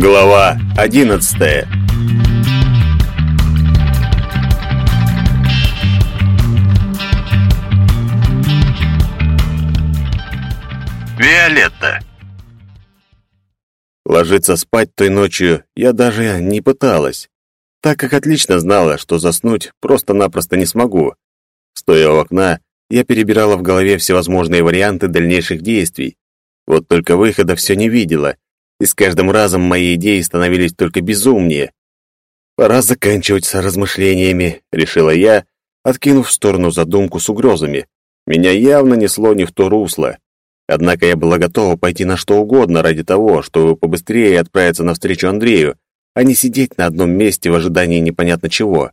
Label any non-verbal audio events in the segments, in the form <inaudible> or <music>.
Глава одиннадцатая Виолетта Ложиться спать той ночью я даже не пыталась, так как отлично знала, что заснуть просто-напросто не смогу. Стоя у окна, я перебирала в голове всевозможные варианты дальнейших действий. Вот только выхода все не видела, и с каждым разом мои идеи становились только безумнее. «Пора заканчивать с размышлениями», — решила я, откинув в сторону задумку с угрозами. Меня явно несло не в то русло. Однако я была готова пойти на что угодно ради того, чтобы побыстрее отправиться навстречу Андрею, а не сидеть на одном месте в ожидании непонятно чего.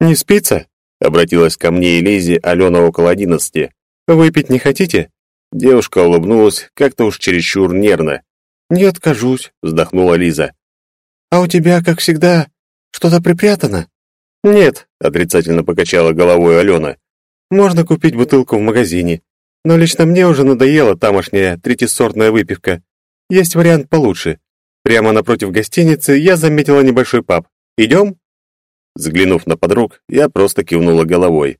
«Не спится?» — обратилась ко мне и Лизе Алена около одиннадцати. «Выпить не хотите?» Девушка улыбнулась как-то уж чересчур нервно. «Не откажусь», — вздохнула Лиза. «А у тебя, как всегда, что-то припрятано?» «Нет», — отрицательно покачала головой Алена. «Можно купить бутылку в магазине, но лично мне уже надоела тамошняя третьесортная выпивка. Есть вариант получше. Прямо напротив гостиницы я заметила небольшой паб. Идем?» Взглянув на подруг, я просто кивнула головой.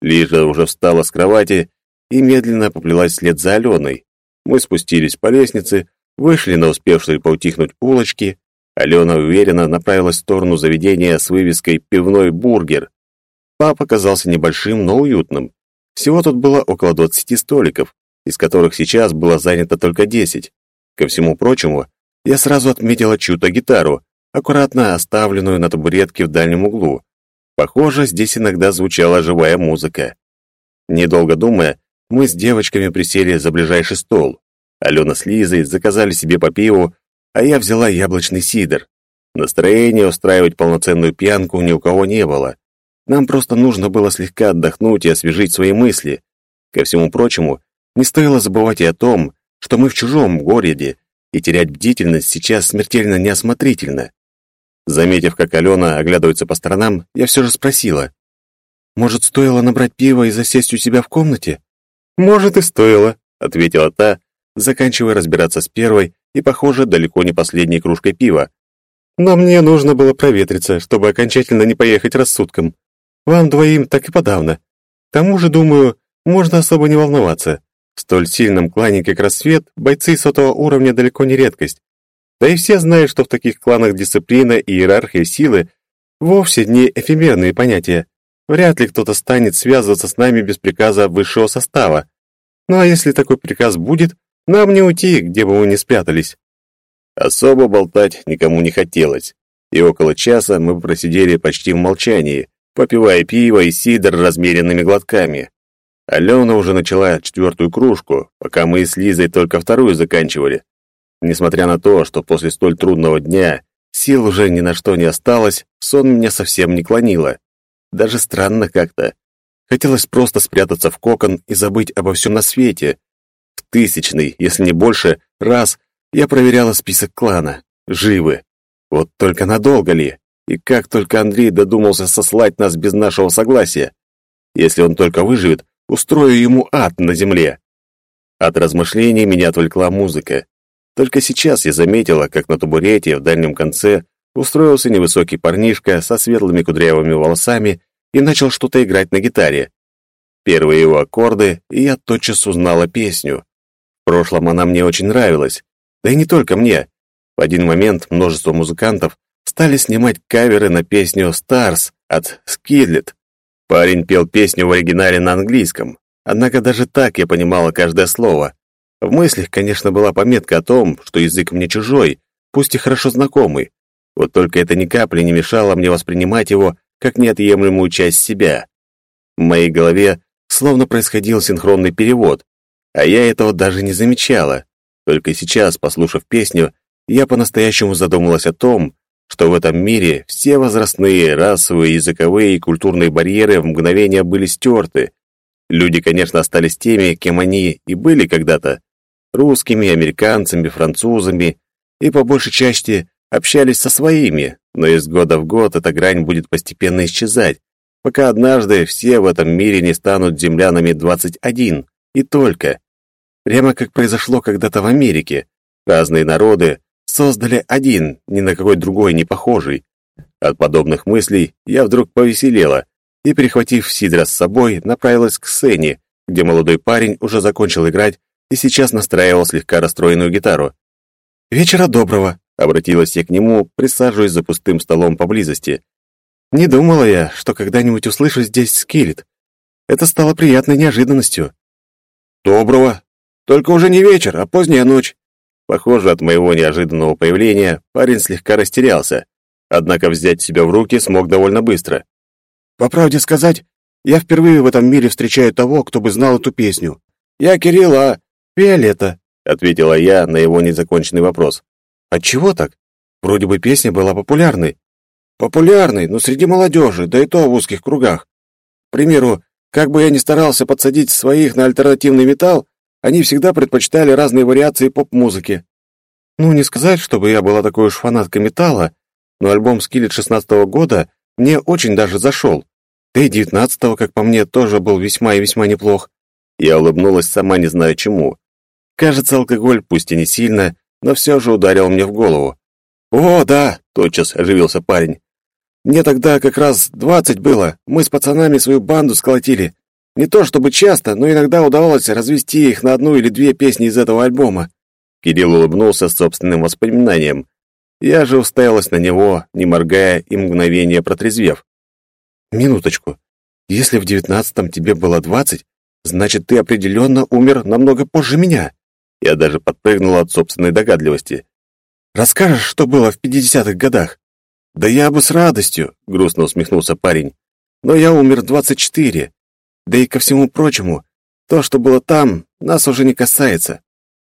Лиза уже встала с кровати и медленно поплелась вслед за Аленой. Мы спустились по лестнице, вышли на успевшие поутихнуть улочки. Алена уверенно направилась в сторону заведения с вывеской «Пивной бургер». Паб оказался небольшим, но уютным. Всего тут было около 20 столиков, из которых сейчас было занято только 10. Ко всему прочему, я сразу отметила чью-то гитару, аккуратно оставленную на табуретке в дальнем углу. Похоже, здесь иногда звучала живая музыка. Недолго думая, мы с девочками присели за ближайший стол. Алена с Лизой заказали себе по пиву, а я взяла яблочный сидр. Настроения устраивать полноценную пьянку ни у кого не было. Нам просто нужно было слегка отдохнуть и освежить свои мысли. Ко всему прочему, не стоило забывать и о том, что мы в чужом городе, и терять бдительность сейчас смертельно неосмотрительно. Заметив, как Алена оглядывается по сторонам, я все же спросила. «Может, стоило набрать пиво и засесть у себя в комнате?» «Может, и стоило», — ответила та, заканчивая разбираться с первой и, похоже, далеко не последней кружкой пива. «Но мне нужно было проветриться, чтобы окончательно не поехать рассудком. Вам двоим так и подавно. К тому же, думаю, можно особо не волноваться. В столь сильном клане, как Рассвет, бойцы сотого уровня далеко не редкость. Да и все знают, что в таких кланах дисциплина и иерархия силы вовсе не эфемерные понятия. Вряд ли кто-то станет связываться с нами без приказа высшего состава. Ну а если такой приказ будет, нам не уйти, где бы мы ни спрятались. Особо болтать никому не хотелось, и около часа мы просидели почти в молчании, попивая пиво и сидр размеренными глотками. Алена уже начала четвертую кружку, пока мы с Лизой только вторую заканчивали. Несмотря на то, что после столь трудного дня сил уже ни на что не осталось, сон меня совсем не клонило. Даже странно как-то. Хотелось просто спрятаться в кокон и забыть обо всем на свете. В тысячный, если не больше, раз я проверяла список клана. Живы. Вот только надолго ли? И как только Андрей додумался сослать нас без нашего согласия? Если он только выживет, устрою ему ад на земле. От размышлений меня отвлекла музыка. Только сейчас я заметила, как на табурете в дальнем конце устроился невысокий парнишка со светлыми кудрявыми волосами и начал что-то играть на гитаре. Первые его аккорды, и я тотчас узнала песню. Прошлом она мне очень нравилась. Да и не только мне. В один момент множество музыкантов стали снимать каверы на песню «Stars» от Skidlet. Парень пел песню в оригинале на английском. Однако даже так я понимала каждое слово. В мыслях, конечно, была пометка о том, что язык мне чужой, пусть и хорошо знакомый. Вот только это ни капли не мешало мне воспринимать его как неотъемлемую часть себя. В моей голове словно происходил синхронный перевод, а я этого даже не замечала. Только сейчас, послушав песню, я по-настоящему задумалась о том, что в этом мире все возрастные, расовые, языковые и культурные барьеры в мгновение были стерты. Люди, конечно, остались теми, кем они и были когда-то, русскими, американцами, французами, и по большей части общались со своими, но из года в год эта грань будет постепенно исчезать, пока однажды все в этом мире не станут землянами 21, и только. Прямо как произошло когда-то в Америке. Разные народы создали один, ни на какой другой не похожий. От подобных мыслей я вдруг повеселела и, перехватив Сидра с собой, направилась к сцене, где молодой парень уже закончил играть и сейчас настраивал слегка расстроенную гитару. «Вечера доброго», — обратилась я к нему, присаживаясь за пустым столом поблизости. «Не думала я, что когда-нибудь услышу здесь скелет. Это стало приятной неожиданностью». «Доброго. Только уже не вечер, а поздняя ночь». Похоже, от моего неожиданного появления парень слегка растерялся, однако взять себя в руки смог довольно быстро. «По правде сказать, я впервые в этом мире встречаю того, кто бы знал эту песню. Я Кирилл, а Виолетта», — ответила я на его незаконченный вопрос. «Отчего так? Вроде бы песня была популярной». «Популярной, но среди молодежи, да и то в узких кругах. К примеру, как бы я ни старался подсадить своих на альтернативный металл, они всегда предпочитали разные вариации поп-музыки. Ну, не сказать, чтобы я была такой уж фанаткой металла, но альбом «Скиллет» шестнадцатого года мне очень даже зашел. Да и девятнадцатого, как по мне, тоже был весьма и весьма неплох. Я улыбнулась, сама не зная чему. Кажется, алкоголь, пусть и не сильно, но все же ударил мне в голову. «О, да!» — тотчас оживился парень. «Мне тогда как раз двадцать было. Мы с пацанами свою банду сколотили. Не то чтобы часто, но иногда удавалось развести их на одну или две песни из этого альбома». Кирилл улыбнулся собственным воспоминанием. Я же уставилась на него, не моргая и мгновение протрезвев. «Минуточку. Если в девятнадцатом тебе было двадцать, значит, ты определенно умер намного позже меня». Я даже подпрыгнула от собственной догадливости. «Расскажешь, что было в пятидесятых годах?» «Да я бы с радостью», — грустно усмехнулся парень. «Но я умер двадцать четыре. Да и ко всему прочему, то, что было там, нас уже не касается.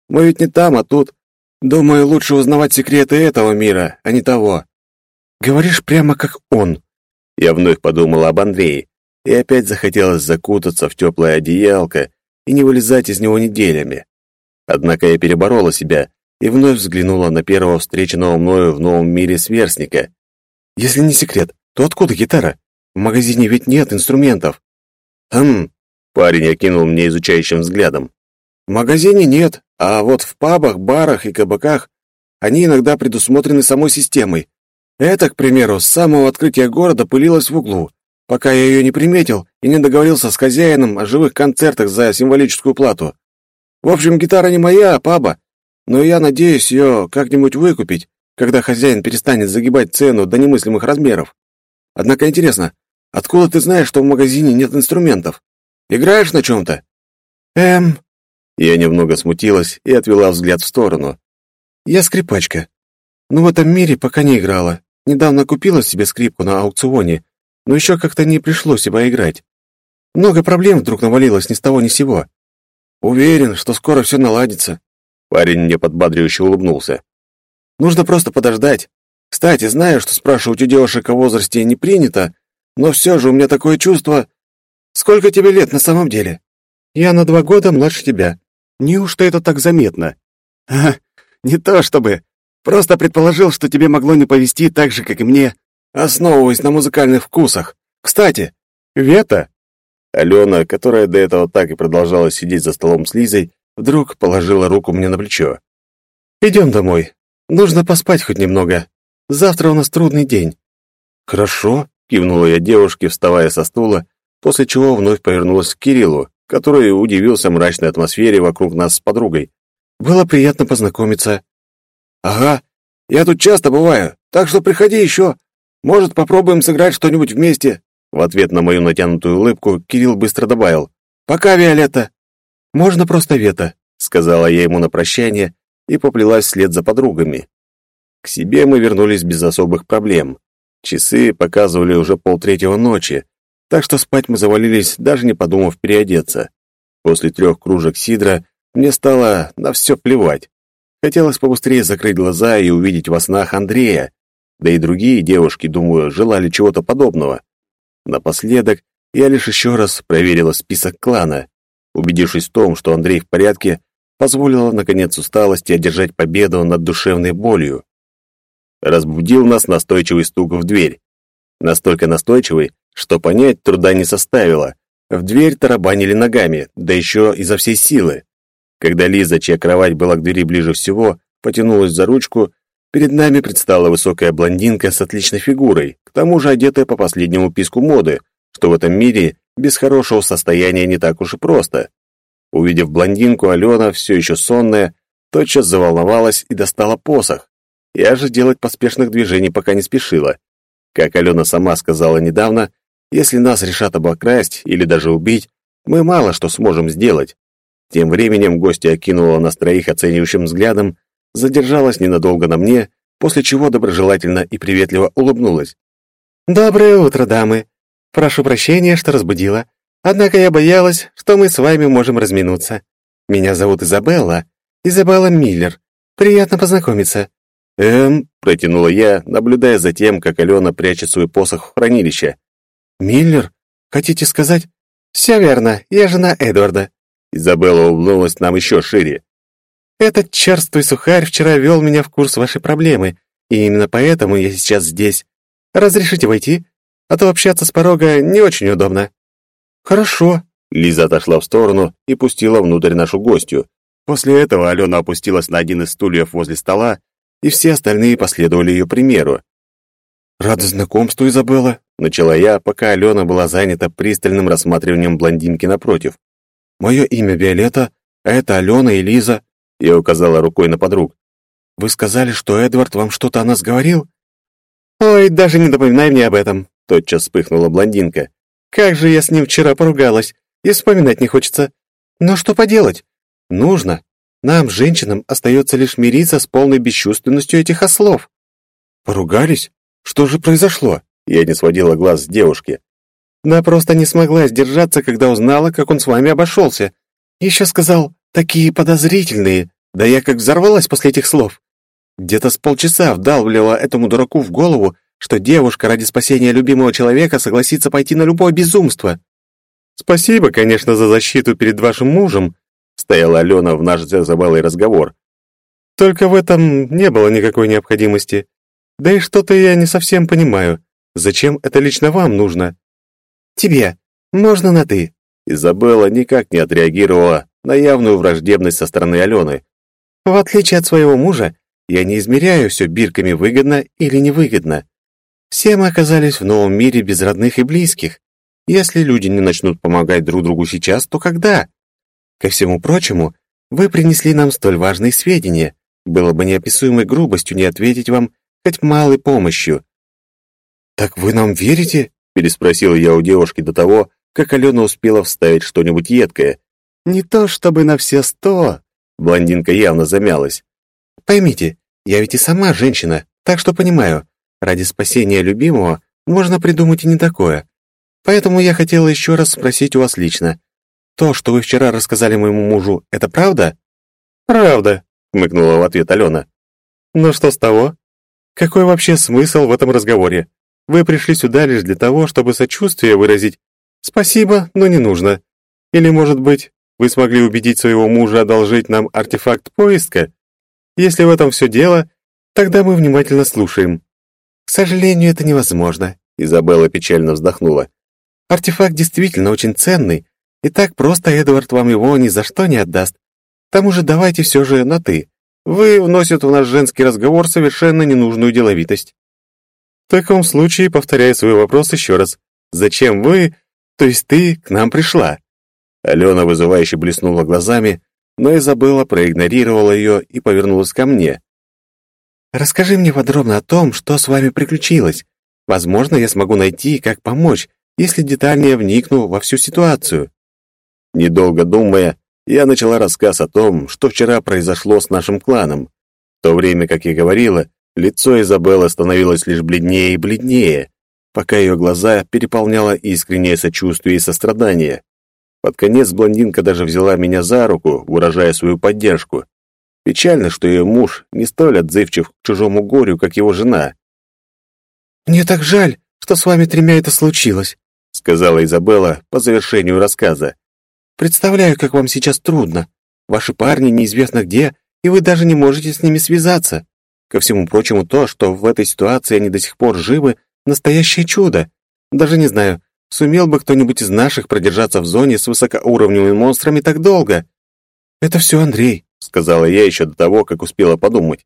Мы ведь не там, а тут. Думаю, лучше узнавать секреты этого мира, а не того. Говоришь прямо как он. Я вновь подумала об Андрее, и опять захотелось закутаться в теплое одеялко и не вылезать из него неделями. Однако я переборола себя и вновь взглянула на первого встреченного мною в новом мире сверстника. Если не секрет, то откуда гитара? В магазине ведь нет инструментов. Хм, парень окинул мне изучающим взглядом. В магазине нет, а вот в пабах, барах и кабаках они иногда предусмотрены самой системой. Это, к примеру, с самого открытия города пылилась в углу, пока я ее не приметил и не договорился с хозяином о живых концертах за символическую плату. В общем, гитара не моя, а паба, но я надеюсь ее как-нибудь выкупить, когда хозяин перестанет загибать цену до немыслимых размеров. Однако интересно, откуда ты знаешь, что в магазине нет инструментов? Играешь на чем-то? Эм, я немного смутилась и отвела взгляд в сторону. Я скрипачка. Но в этом мире пока не играла. Недавно купила себе скрипку на аукционе, но еще как-то не пришлось себя играть. Много проблем вдруг навалилось ни с того ни с сего. Уверен, что скоро все наладится. Парень мне подбадривающе улыбнулся. Нужно просто подождать. Кстати, знаю, что спрашивать у девушек о возрасте не принято, но все же у меня такое чувство... Сколько тебе лет на самом деле? Я на два года младше тебя. Неужто это так заметно? <laughs> А, не то чтобы. Просто предположил, что тебе могло не повезти так же, как и мне, основываясь на музыкальных вкусах. Кстати, Вета, Алена, которая до этого так и продолжала сидеть за столом с Лизой, вдруг положила руку мне на плечо. «Идем домой. Нужно поспать хоть немного. Завтра у нас трудный день». «Хорошо», — кивнула я девушке, вставая со стула, после чего вновь повернулась к Кириллу который удивился мрачной атмосфере вокруг нас с подругой. «Было приятно познакомиться». «Ага, я тут часто бываю, так что приходи еще. Может, попробуем сыграть что-нибудь вместе?» В ответ на мою натянутую улыбку Кирилл быстро добавил. «Пока, Виолетта». «Можно просто Вета», — сказала я ему на прощание и поплелась вслед за подругами. К себе мы вернулись без особых проблем. Часы показывали уже полтретьего ночи, так что спать мы завалились, даже не подумав переодеться. После трех кружек сидра мне стало на все плевать. Хотелось побыстрее закрыть глаза и увидеть во снах Андрея, да и другие девушки, думаю, желали чего-то подобного. Напоследок я лишь еще раз проверила список клана. Убедившись в том, что Андрей в порядке, позволила, наконец, усталости одержать победу над душевной болью. Разбудил нас настойчивый стук в дверь. Настолько настойчивый, что понять труда не составило. В дверь тарабанили ногами, да еще изо всей силы. Когда Лиза, чья кровать была к двери ближе всего, потянулась за ручку, перед нами предстала высокая блондинка с отличной фигурой, к тому же одетая по последнему писку моды, что в этом мире без хорошего состояния не так уж и просто. Увидев блондинку, Алена, все еще сонная, тотчас заволновалась и достала посох. Я же делать поспешных движений пока не спешила. Как Алена сама сказала недавно, если нас решат обокрасть или даже убить, мы мало что сможем сделать. Тем временем гостья окинула нас троих оценивающим взглядом, задержалась ненадолго на мне, после чего доброжелательно и приветливо улыбнулась. «Доброе утро, дамы. Прошу прощения, что разбудила. Однако я боялась, что мы с вами можем разминуться. Меня зовут Изабелла. Изабелла Миллер. Приятно познакомиться». «Эм», — протянула я, наблюдая за тем, как Алена прячет свой посох в хранилище. «Миллер? Хотите сказать?» «Все верно, я жена Эдварда». Изабелла улыбнулась нам еще шире. «Этот черствый сухарь вчера вел меня в курс вашей проблемы, и именно поэтому я сейчас здесь. Разрешите войти? А то общаться с порога не очень удобно». «Хорошо». Лиза отошла в сторону и пустила внутрь нашу гостью. После этого Алена опустилась на один из стульев возле стола, и все остальные последовали ее примеру. «Рада знакомству, Изабелла», — начала я, пока Алена была занята пристальным рассматриванием блондинки напротив. «Мое имя Виолетта, а это Алена и Лиза», — я указала рукой на подруг. «Вы сказали, что Эдвард вам что-то о нас говорил?» «Ой, даже не напоминай мне об этом», — тотчас вспыхнула блондинка. «Как же я с ним вчера поругалась, и вспоминать не хочется. Но что поделать? Нужно. Нам, женщинам, остается лишь мириться с полной бесчувственностью этих ослов». «Поругались? Что же произошло?» Я не сводила глаз с девушки. Да просто не смогла сдержаться, когда узнала, как он с вами обошелся. Еще сказал, такие подозрительные. Да я как взорвалась после этих слов. Где-то с полчаса вдалбливала этому дураку в голову, что девушка ради спасения любимого человека согласится пойти на любое безумство. Спасибо, конечно, за защиту перед вашим мужем, стояла Алена в наш забалый разговор. Только в этом не было никакой необходимости. Да и что-то я не совсем понимаю. Зачем это лично вам нужно? Тебе. Можно на «ты». Изабелла никак не отреагировала на явную враждебность со стороны Алены. В отличие от своего мужа, я не измеряю все бирками выгодно или невыгодно. Все мы оказались в новом мире без родных и близких. Если люди не начнут помогать друг другу сейчас, то когда? Ко всему прочему, вы принесли нам столь важные сведения. Было бы неописуемой грубостью не ответить вам хоть малой помощью. «Так вы нам верите?» — переспросил я у девушки до того, как Алена успела вставить что-нибудь едкое. «Не то чтобы на все сто...» Блондинка явно замялась. «Поймите, я ведь и сама женщина, так что понимаю, ради спасения любимого можно придумать и не такое. Поэтому я хотела еще раз спросить у вас лично. То, что вы вчера рассказали моему мужу, это правда?» «Правда», — хмыкнула в ответ Алена. «Ну что с того? Какой вообще смысл в этом разговоре? Вы пришли сюда лишь для того, чтобы сочувствие выразить. Спасибо, но не нужно. Или, может быть, вы смогли убедить своего мужа одолжить нам артефакт поиска? Если в этом все дело, тогда мы внимательно слушаем. К сожалению, это невозможно, Изабелла печально вздохнула. Артефакт действительно очень ценный, и так просто Эдвард вам его ни за что не отдаст. К тому же давайте все же на «ты». Вы вносят в наш женский разговор совершенно ненужную деловитость. В таком случае повторяю свой вопрос еще раз. Зачем вы, то есть ты, к нам пришла? Алена вызывающе блеснула глазами, но Изабелла проигнорировала ее и повернулась ко мне. «Расскажи мне подробно о том, что с вами приключилось. Возможно, я смогу найти, как помочь, если детальнее вникну во всю ситуацию». Недолго думая, я начала рассказ о том, что вчера произошло с нашим кланом. В то время, как я говорила, Лицо Изабеллы становилось лишь бледнее и бледнее, пока ее глаза переполняло искреннее сочувствие и сострадание. Под конец блондинка даже взяла меня за руку, выражая свою поддержку. Печально, что ее муж не столь отзывчив к чужому горю, как его жена. «Мне так жаль, что с вами тремя это случилось», сказала Изабелла по завершению рассказа. «Представляю, как вам сейчас трудно. Ваши парни неизвестно где, и вы даже не можете с ними связаться. Ко всему прочему, то, что в этой ситуации они до сих пор живы, настоящее чудо. Даже не знаю, сумел бы кто-нибудь из наших продержаться в зоне с высокоуровневыми монстрами так долго. Это все Андрей, сказала я еще до того, как успела подумать.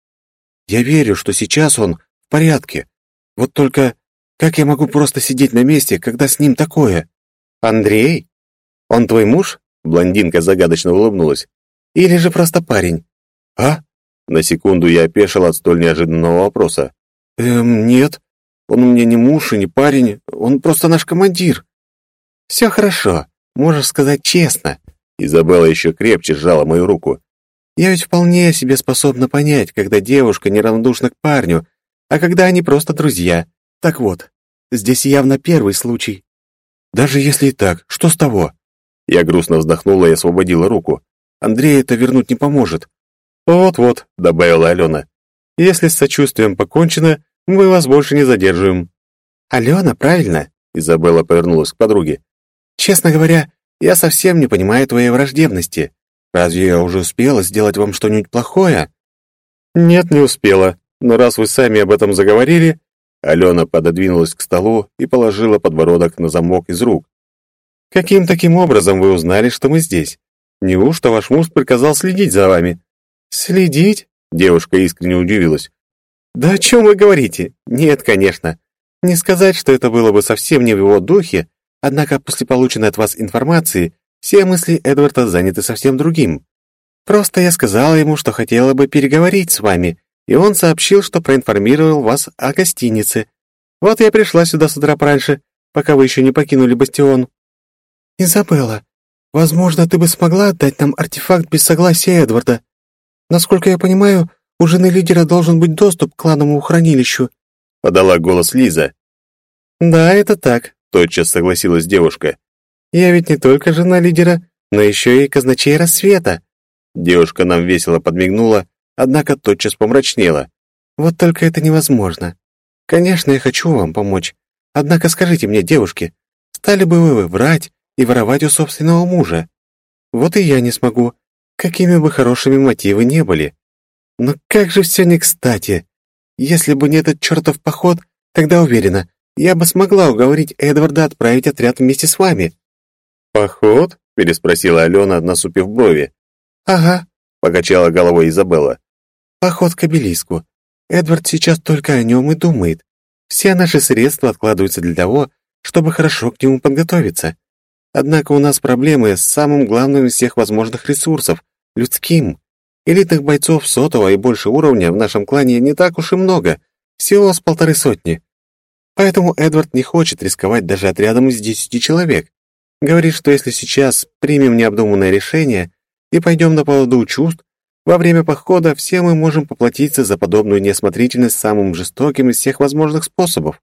Я верю, что сейчас он в порядке. Вот только как я могу просто сидеть на месте, когда с ним такое? Андрей? Он твой муж? Блондинка загадочно улыбнулась. Или же просто парень? А? На секунду я опешил от столь неожиданного вопроса. Эм, нет. Он мне не муж и не парень, он просто наш командир. Все хорошо, можешь сказать честно. Изабелла еще крепче сжала мою руку. Я ведь вполне себе способна понять, когда девушка неравнодушна к парню, а когда они просто друзья. Так вот, здесь явно первый случай. Даже если и так, что с того? Я грустно вздохнула и освободила руку. Андрей это вернуть не поможет. Вот-вот, добавила Алена. Если с сочувствием покончено, мы вас больше не задерживаем. Алена, правильно? Изабелла повернулась к подруге. Честно говоря, я совсем не понимаю твоей враждебности. Разве я уже успела сделать вам что-нибудь плохое? Нет, не успела. Но раз вы сами об этом заговорили, Алена пододвинулась к столу и положила подбородок на замок из рук. «Каким таким образом вы узнали, что мы здесь? Неужто ваш муж приказал следить за вами?» «Следить?» — девушка искренне удивилась. «Да о чем вы говорите? Нет, конечно. Не сказать, что это было бы совсем не в его духе, однако после полученной от вас информации все мысли Эдварда заняты совсем другим. Просто я сказала ему, что хотела бы переговорить с вами, и он сообщил, что проинформировал вас о гостинице. Вот я пришла сюда с утра пораньше, пока вы еще не покинули бастион». «Изабелла, возможно, ты бы смогла отдать нам артефакт без согласия Эдварда. Насколько я понимаю, у жены лидера должен быть доступ к клановому хранилищу», — подала голос Лиза. «Да, это так», — тотчас согласилась девушка. «Я ведь не только жена лидера, но еще и казначей рассвета». Девушка нам весело подмигнула, однако тотчас помрачнела. «Вот только это невозможно. Конечно, я хочу вам помочь. Однако скажите мне, девушки, стали бы вы врать и воровать у собственного мужа? Вот и я не смогу, какими бы хорошими мотивы не были. Но как же все не кстати. Если бы не этот чертов поход, тогда уверена, я бы смогла уговорить Эдварда отправить отряд вместе с вами». «Поход?» — переспросила Алена, насупив брови. «Ага», — покачала головой Изабелла. Поход к обелиску. Эдвард сейчас только о нем и думает. Все наши средства откладываются для того, чтобы хорошо к нему подготовиться. Однако у нас проблемы с самым главным из всех возможных ресурсов — людским. Элитных бойцов сотого и больше уровня в нашем клане не так уж и много, всего с полторы сотни. Поэтому Эдвард не хочет рисковать даже отрядом из десяти человек. Говорит, что если сейчас примем необдуманное решение и пойдем на поводу чувств, во время похода все мы можем поплатиться за подобную неосмотрительность самым жестоким из всех возможных способов.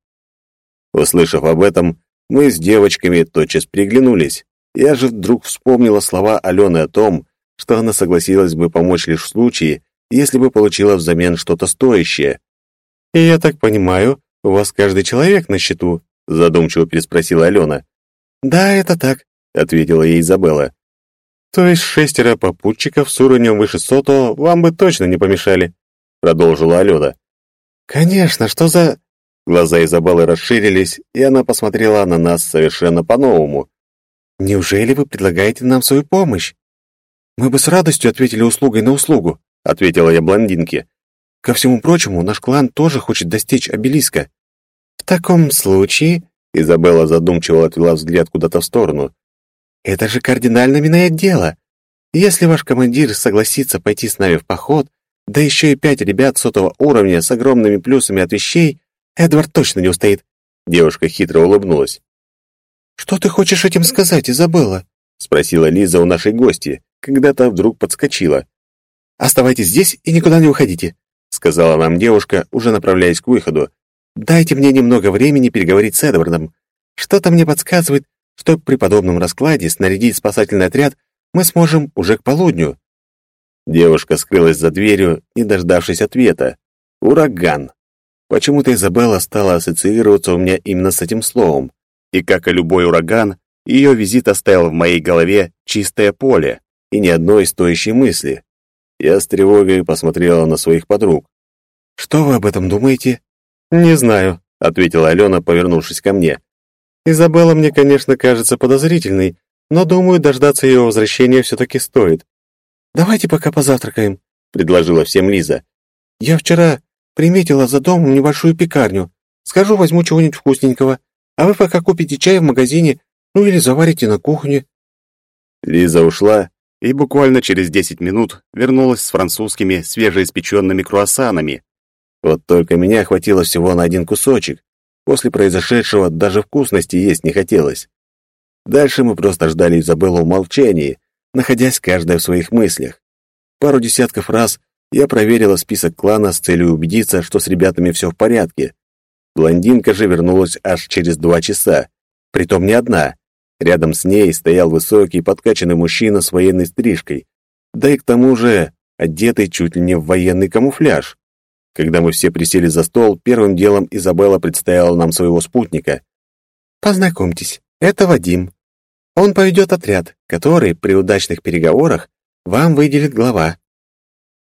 Услышав об этом, мы с девочками тотчас приглянулись. Я же вдруг вспомнила слова Алены о том, что она согласилась бы помочь лишь в случае, если бы получила взамен что-то стоящее. «И я так понимаю, у вас каждый человек на счету?» задумчиво переспросила Алена. «Да, это так», — ответила ей Изабелла. То есть шестеро попутчиков с уровнем выше сотого вам бы точно не помешали, продолжила Алена. Конечно, что за Глаза Изабеллы расширились, и она посмотрела на нас совершенно по-новому. Неужели вы предлагаете нам свою помощь? Мы бы с радостью ответили услугой на услугу, ответила я блондинке. Ко всему прочему, наш клан тоже хочет достичь обелиска. В таком случае, Изабелла задумчиво отвела взгляд куда-то в сторону. Это же кардинально меняет дело. Если ваш командир согласится пойти с нами в поход, да еще и пять ребят сотого уровня с огромными плюсами от вещей, Эдвард точно не устоит. Девушка хитро улыбнулась. «Что ты хочешь этим сказать, Изабелла?» — спросила Лиза у нашей гости, когда-то вдруг подскочила. «Оставайтесь здесь и никуда не уходите», — сказала нам девушка, уже направляясь к выходу. «Дайте мне немного времени переговорить с Эдвардом. Что-то мне подсказывает, что при подобном раскладе снарядить спасательный отряд мы сможем уже к полудню. Девушка скрылась за дверью, не дождавшись ответа. Ураган. Почему-то Изабелла стала ассоциироваться у меня именно с этим словом. И как и любой ураган, ее визит оставил в моей голове чистое поле и ни одной стоящей мысли. Я с тревогой посмотрела на своих подруг. «Что вы об этом думаете?» «Не знаю», — ответила Алена, повернувшись ко мне. Изабелла мне, конечно, кажется подозрительной, но, думаю, дождаться ее возвращения все-таки стоит. «Давайте пока позавтракаем», — предложила всем Лиза. «Я вчера Приметила за домом небольшую пекарню. Скажу, возьму чего-нибудь вкусненького, а вы пока купите чай в магазине, ну или заварите на кухне». Лиза ушла и буквально через десять минут вернулась с французскими свежеиспеченными круассанами. Вот только меня хватило всего на один кусочек. После произошедшего даже вкусности есть не хотелось. Дальше мы просто ждали Изабеллу в молчании, находясь каждая в своих мыслях. Пару десятков раз я проверила список клана с целью убедиться, что с ребятами все в порядке. Блондинка же вернулась аж через два часа, притом не одна. Рядом с ней стоял высокий, подкачанный мужчина с военной стрижкой, да и к тому же одетый чуть ли не в военный камуфляж. Когда мы все присели за стол, первым делом Изабелла представила нам своего спутника. «Познакомьтесь, это Вадим. Он поведет отряд, который при удачных переговорах вам выделит глава».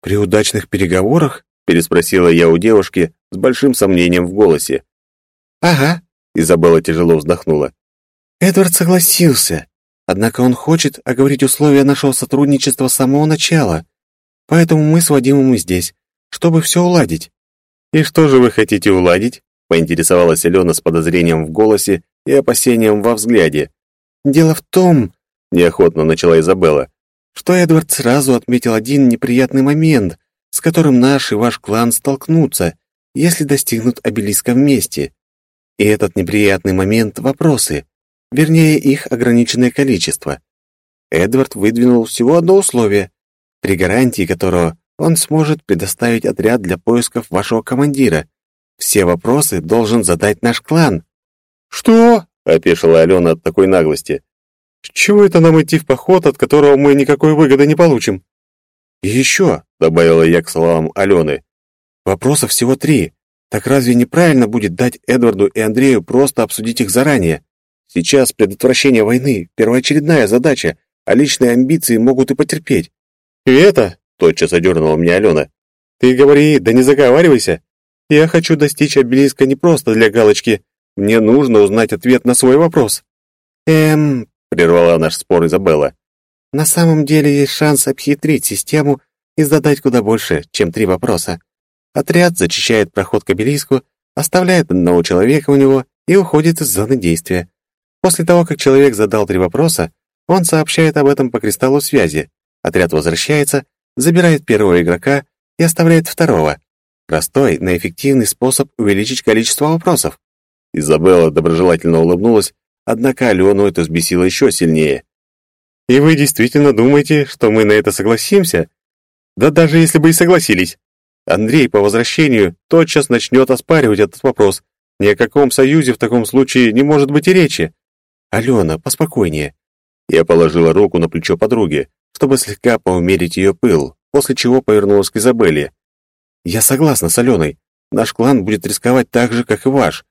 «При удачных переговорах?» — переспросила я у девушки с большим сомнением в голосе. «Ага», — Изабелла тяжело вздохнула. «Эдвард согласился, однако он хочет оговорить условия нашего сотрудничества с самого начала, поэтому мы с Вадимом и здесь, чтобы все уладить». «И что же вы хотите уладить?» — поинтересовалась Алена с подозрением в голосе и опасением во взгляде. «Дело в том...» — неохотно начала Изабелла, что Эдвард сразу отметил один неприятный момент, с которым наш и ваш клан столкнутся, если достигнут обелиска вместе. И этот неприятный момент — вопросы, вернее, их ограниченное количество. Эдвард выдвинул всего одно условие, при гарантии которого он сможет предоставить отряд для поисков вашего командира. Все вопросы должен задать наш клан». «Что?» — опешила Алена от такой наглости. «С чего это нам идти в поход, от которого мы никакой выгоды не получим?» «И еще», — добавила я к словам Алены, — «вопросов всего три. Так разве неправильно будет дать Эдварду и Андрею просто обсудить их заранее? Сейчас предотвращение войны — первоочередная задача, а личные амбиции могут и потерпеть». «И это?» Тотчас одернула меня Алена. «Ты говори, да не заговаривайся. Я хочу достичь обелиска не просто для галочки. Мне нужно узнать ответ на свой вопрос». «Эм...» — прервала наш спор Изабелла. «На самом деле есть шанс обхитрить систему и задать куда больше, чем три вопроса. Отряд зачищает проход к обелиску, оставляет одного человека у него и уходит из зоны действия. После того, как человек задал три вопроса, он сообщает об этом по кристаллу связи. Отряд возвращается, забирает первого игрока и оставляет второго. Простой, но эффективный способ увеличить количество вопросов. Изабелла доброжелательно улыбнулась, однако Алену это взбесило еще сильнее. «И вы действительно думаете, что мы на это согласимся? Да даже если бы и согласились. Андрей по возвращению тотчас начнет оспаривать этот вопрос. Ни о каком союзе в таком случае не может быть и речи. Алена, поспокойнее». Я положила руку на плечо подруги чтобы слегка поумерить ее пыл, после чего повернулась к Изабелле. «Я согласна с Аленой. Наш клан будет рисковать так же, как и ваш.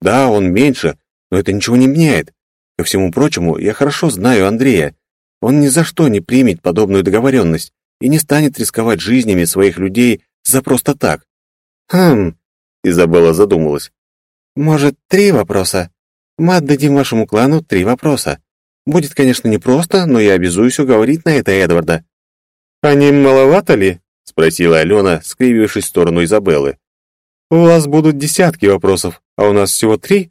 Да, он меньше, но это ничего не меняет. Ко всему прочему, я хорошо знаю Андрея. Он ни за что не примет подобную договоренность и не станет рисковать жизнями своих людей за просто так. Хм, Изабелла задумалась. Может, три вопроса? Мы отдадим вашему клану три вопроса. Будет, конечно, непросто, но я обязуюсь уговорить на это Эдварда». «А не маловато ли?» — спросила Алена, скривившись в сторону Изабеллы. «У вас будут десятки вопросов, а у нас всего три.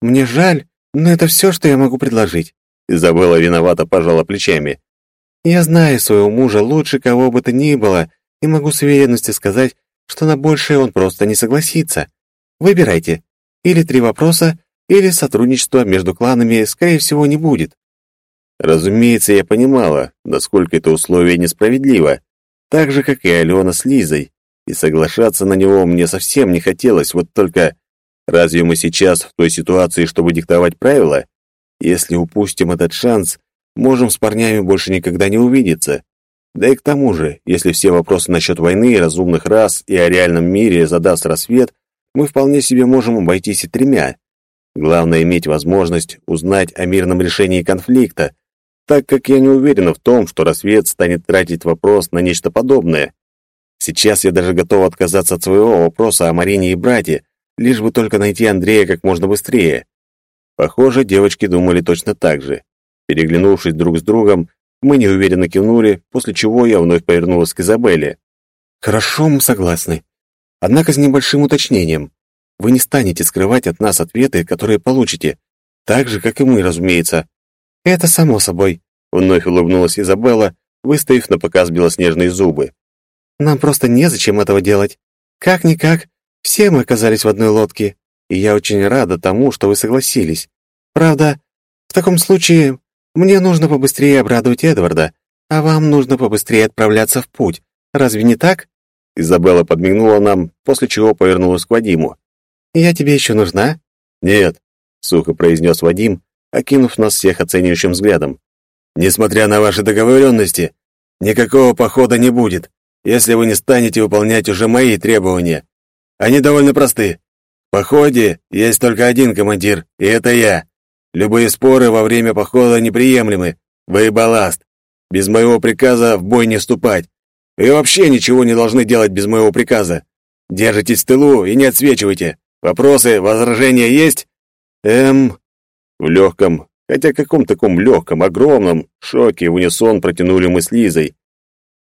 Мне жаль, но это все, что я могу предложить». Изабелла виновато пожала плечами. «Я знаю своего мужа лучше кого бы то ни было и могу с уверенностью сказать, что на большее он просто не согласится. Выбирайте. Или три вопроса, или сотрудничества между кланами, скорее всего, не будет. Разумеется, я понимала, насколько это условие несправедливо, так же, как и Алена с Лизой, и соглашаться на него мне совсем не хотелось, вот только разве мы сейчас в той ситуации, чтобы диктовать правила? Если упустим этот шанс, можем с парнями больше никогда не увидеться. Да и к тому же, если все вопросы насчет войны, разумных рас и о реальном мире задаст рассвет, мы вполне себе можем обойтись и тремя. Главное иметь возможность узнать о мирном решении конфликта, так как я не уверена в том, что рассвет станет тратить вопрос на нечто подобное. Сейчас я даже готова отказаться от своего вопроса о Марине и брате, лишь бы только найти Андрея как можно быстрее. Похоже, девочки думали точно так же. Переглянувшись друг с другом, мы неуверенно кивнули, после чего я вновь повернулась к Изабелле. «Хорошо, мы согласны. однако с небольшим уточнением. Вы не станете скрывать от нас ответы, которые получите, так же, как и мы, разумеется. Это само собой, вновь улыбнулась Изабелла, выставив на показ белоснежные зубы. Нам просто незачем этого делать. Как-никак, все мы оказались в одной лодке, и я очень рада тому, что вы согласились. Правда, в таком случае мне нужно побыстрее обрадовать Эдварда, а вам нужно побыстрее отправляться в путь. Разве не так?» Изабелла подмигнула нам, после чего повернулась к Вадиму. «Я тебе еще нужна?» «Нет», — сухо произнес Вадим, окинув нас всех оценивающим взглядом. «Несмотря на ваши договоренности, никакого похода не будет, если вы не станете выполнять уже мои требования. Они довольно просты. В походе есть только один командир, и это я. Любые споры во время похода неприемлемы. Вы балласт. Без моего приказа в бой не вступать. Вы вообще ничего не должны делать без моего приказа. Держитесь в тылу и не отсвечивайте. Вопросы, возражения есть? Эм... В легком, хотя каком таком легком, огромном шоке в унисон протянули мы с Лизой.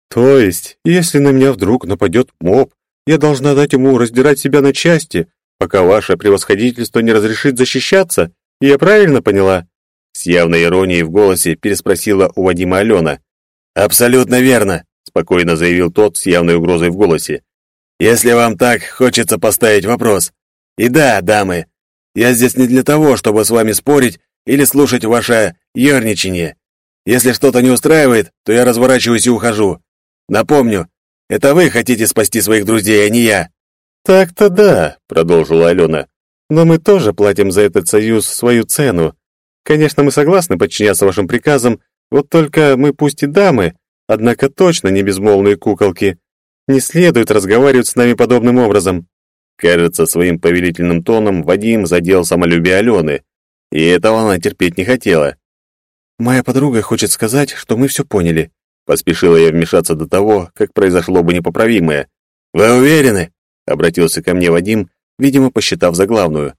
То есть, если на меня вдруг нападет моб, я должна дать ему раздирать себя на части, пока ваше превосходительство не разрешит защищаться? Я правильно поняла?» С явной иронией в голосе переспросила у Вадима Алена. «Абсолютно верно», — спокойно заявил тот с явной угрозой в голосе. «Если вам так хочется поставить вопрос. И да, дамы, я здесь не для того, чтобы с вами спорить или слушать ваше ерничание. Если что-то не устраивает, то я разворачиваюсь и ухожу. Напомню, это вы хотите спасти своих друзей, а не я». «Так-то да», — продолжила Алена. Но мы тоже платим за этот союз свою цену. Конечно, мы согласны подчиняться вашим приказам, вот только мы пусть и дамы, однако точно не безмолвные куколки. Не следует разговаривать с нами подобным образом. Кажется, своим повелительным тоном Вадим задел самолюбие Алены, и этого она терпеть не хотела. «Моя подруга хочет сказать, что мы все поняли», — поспешила я вмешаться до того, как произошло бы непоправимое. «Вы уверены?» — обратился ко мне Вадим, видимо, посчитав за главную.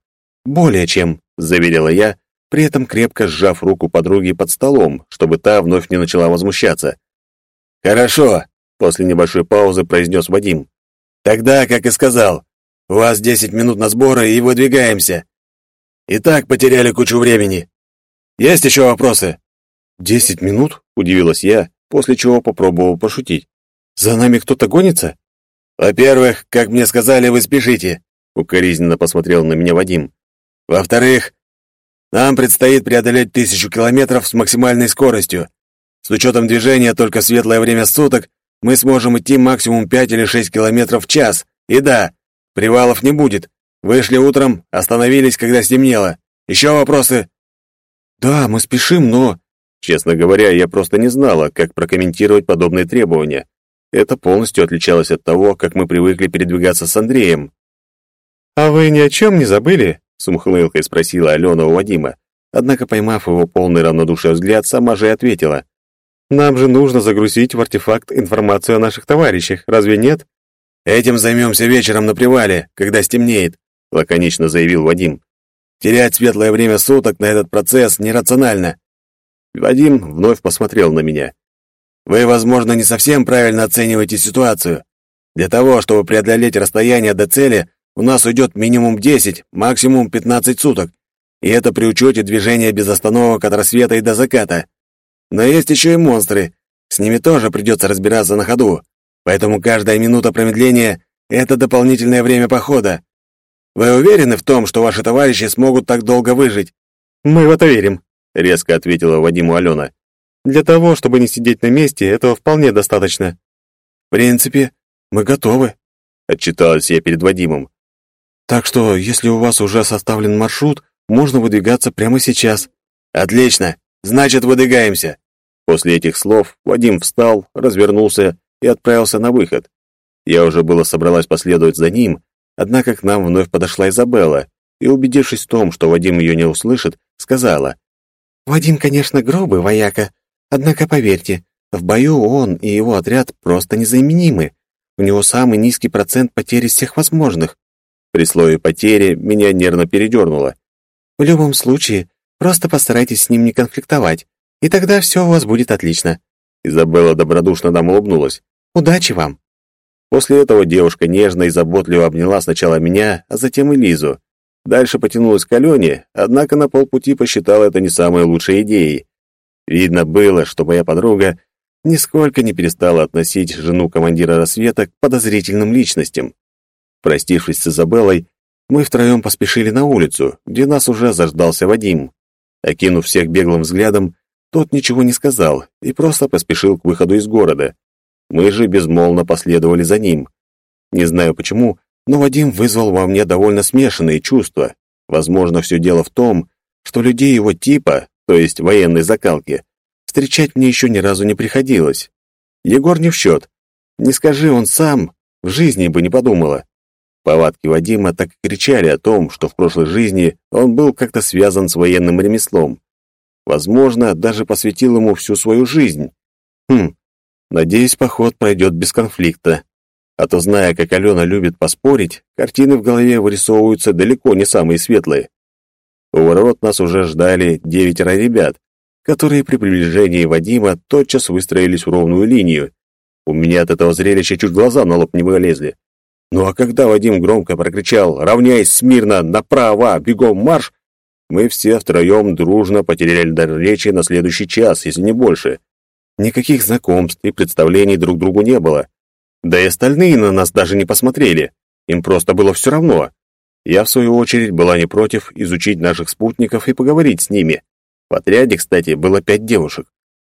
«Более чем», — заверила я, при этом крепко сжав руку подруги под столом, чтобы та вновь не начала возмущаться. «Хорошо», — после небольшой паузы произнес Вадим. «Тогда, как и сказал, у вас десять минут на сборы, и выдвигаемся. И так потеряли кучу времени. Есть еще вопросы?» «Десять минут?» — удивилась я, после чего попробовал пошутить. «За нами кто-то гонится?» «Во-первых, как мне сказали, вы спешите. Укоризненно посмотрел на меня Вадим. Во-вторых, нам предстоит преодолеть тысячу километров с максимальной скоростью. С учетом движения только в светлое время суток мы сможем идти максимум 5 или 6 километров в час. И да, привалов не будет. Вышли утром, остановились, когда стемнело. Еще вопросы? Да, мы спешим, но... Честно говоря, я просто не знала, как прокомментировать подобные требования. Это полностью отличалось от того, как мы привыкли передвигаться с Андреем. «А вы ни о чем не забыли?» — с умхлылкой спросила Алена у Вадима. Однако, поймав его полный равнодушие взгляд, сама же ответила. «Нам же нужно загрузить в артефакт информацию о наших товарищах, разве нет?» «Этим займемся вечером на привале, когда стемнеет», — лаконично заявил Вадим. «Терять светлое время суток на этот процесс нерационально». Вадим вновь посмотрел на меня. «Вы, возможно, не совсем правильно оцениваете ситуацию. Для того, чтобы преодолеть расстояние до цели, у нас уйдет минимум 10, максимум 15 суток. И это при учете движения без остановок от рассвета и до заката. Но есть еще и монстры. С ними тоже придется разбираться на ходу. Поэтому каждая минута промедления — это дополнительное время похода. Вы уверены в том, что ваши товарищи смогут так долго выжить? Мы в это верим, — резко ответила Вадиму Алена. Для того, чтобы не сидеть на месте, этого вполне достаточно. В принципе, мы готовы, — отчиталась я перед Вадимом. Так что, если у вас уже составлен маршрут, можно выдвигаться прямо сейчас. Отлично. Значит, выдвигаемся. После этих слов Вадим встал, развернулся и отправился на выход. Я уже было собралась последовать за ним, однако к нам вновь подошла Изабелла и, убедившись в том, что Вадим ее не услышит, сказала: "Вадим, конечно, грубый вояка, однако поверьте, в бою он и его отряд просто незаменимы. У него самый низкий процент потерь из всех возможных. При слове «потери» меня нервно передернуло. «В любом случае, просто постарайтесь с ним не конфликтовать, и тогда все у вас будет отлично». Изабелла добродушно нам улыбнулась. «Удачи вам!» После этого девушка нежно и заботливо обняла сначала меня, а затем и Лизу. Дальше потянулась к Алене, однако на полпути посчитала это не самой лучшей идеей. Видно было, что моя подруга нисколько не перестала относить жену командира рассвета к подозрительным личностям. Простившись с Изабеллой, мы втроем поспешили на улицу, где нас уже заждался Вадим. Окинув всех беглым взглядом, тот ничего не сказал и просто поспешил к выходу из города. Мы же безмолвно последовали за ним. Не знаю почему, но Вадим вызвал во мне довольно смешанные чувства. Возможно, все дело в том, что людей его типа, то есть военной закалки, встречать мне еще ни разу не приходилось. Егор не в счет. Не скажи он сам, в жизни бы не подумала. Повадки Вадима так и кричали о том, что в прошлой жизни он был как-то связан с военным ремеслом. Возможно, даже посвятил ему всю свою жизнь. Хм, надеюсь, поход пройдет без конфликта. А то, зная, как Алена любит поспорить, картины в голове вырисовываются далеко не самые светлые. У ворот нас уже ждали девятеро ребят, которые при приближении Вадима тотчас выстроились в ровную линию. У меня от этого зрелища чуть глаза на лоб не вылезли. Ну а когда Вадим громко прокричал «Равняйсь смирно! Направо! Бегом марш!», мы все втроем дружно потеряли дар речи на следующий час, если не больше. Никаких знакомств и представлений друг другу не было. Да и остальные на нас даже не посмотрели. Им просто было все равно. Я, в свою очередь, была не против изучить наших спутников и поговорить с ними. В отряде, кстати, было пять девушек.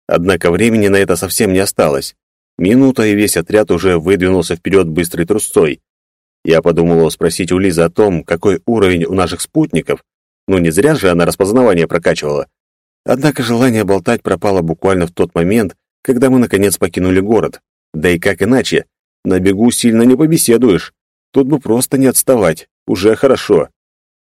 Однако времени на это совсем не осталось. Минута, и весь отряд уже выдвинулся вперед быстрой трусцой. Я подумал спросить у Лизы о том, какой уровень у наших спутников. Ну, не зря же она распознавание прокачивала. Однако желание болтать пропало буквально в тот момент, когда мы наконец покинули город. Да и как иначе? На бегу сильно не побеседуешь. Тут бы просто не отставать. Уже хорошо.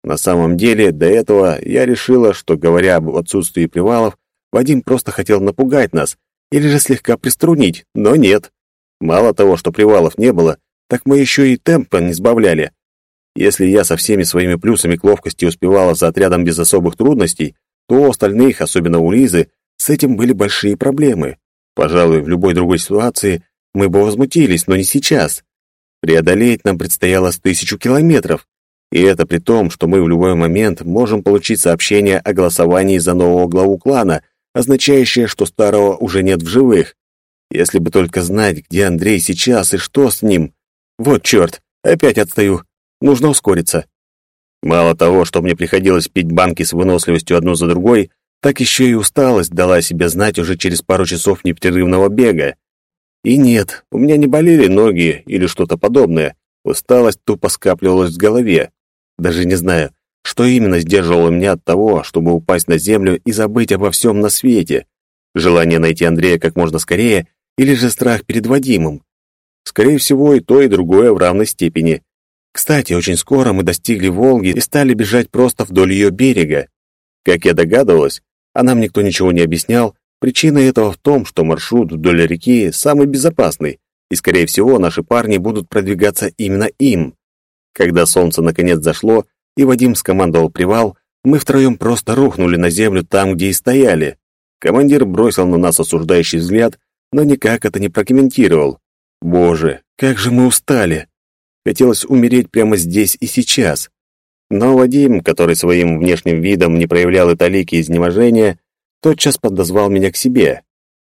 На самом деле, до этого я решила, что, говоря об отсутствии привалов, Вадим просто хотел напугать нас, или же слегка приструнить, но нет. Мало того, что привалов не было, так мы еще и темпа не сбавляли. Если я со всеми своими плюсами к ловкости успевала за отрядом без особых трудностей, то у остальных, особенно у Лизы, с этим были большие проблемы. Пожалуй, в любой другой ситуации мы бы возмутились, но не сейчас. Преодолеть нам предстояло с тысячу километров, и это при том, что мы в любой момент можем получить сообщение о голосовании за нового главу клана, означающее, что старого уже нет в живых. Если бы только знать, где Андрей сейчас и что с ним. Вот черт, опять отстаю. Нужно ускориться. Мало того, что мне приходилось пить банки с выносливостью одну за другой, так еще и усталость дала себе знать уже через пару часов непрерывного бега. И нет, у меня не болели ноги или что-то подобное. Усталость тупо скапливалась в голове. Даже не знаю, что именно сдерживало меня от того, чтобы упасть на землю и забыть обо всем на свете? Желание найти Андрея как можно скорее или же страх перед Вадимом? Скорее всего, и то, и другое в равной степени. Кстати, очень скоро мы достигли Волги и стали бежать просто вдоль ее берега. Как я догадывалась, а нам никто ничего не объяснял, причина этого в том, что маршрут вдоль реки самый безопасный, и, скорее всего, наши парни будут продвигаться именно им. Когда солнце наконец зашло, и Вадим скомандовал привал, мы втроем просто рухнули на землю там, где и стояли. Командир бросил на нас осуждающий взгляд, но никак это не прокомментировал. Боже, как же мы устали! Хотелось умереть прямо здесь и сейчас. Но Вадим, который своим внешним видом не проявлял и талики изнеможения, тотчас подозвал меня к себе.